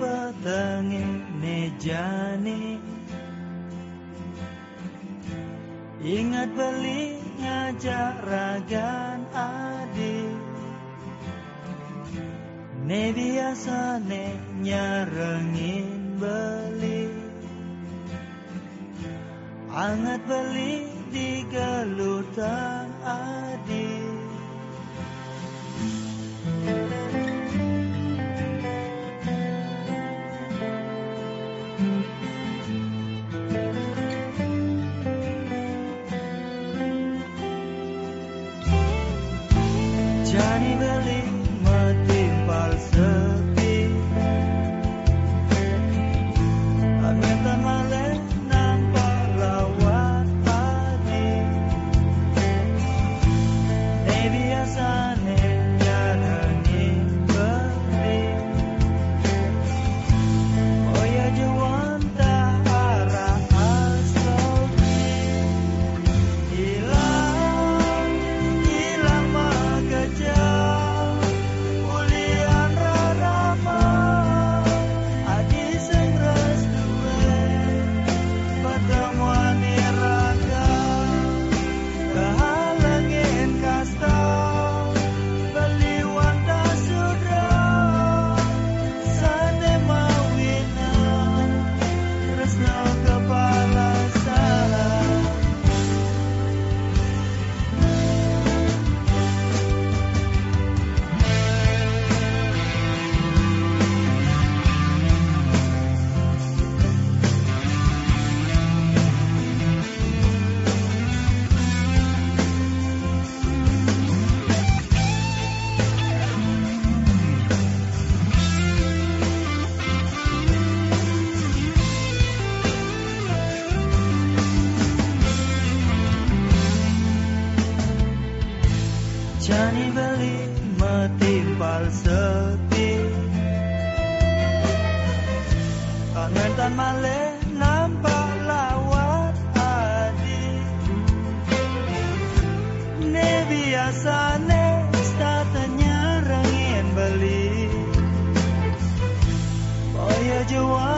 wetenge nejane Ingat beli ngajak ragan adik. Ne biasa ne nyarengin beli. Angat beli di gelutan adik 잔인한 metimpal sepi Kangen tan maleh nampak lawat adi. Ne biasa ne statanya rengin beli Boya arah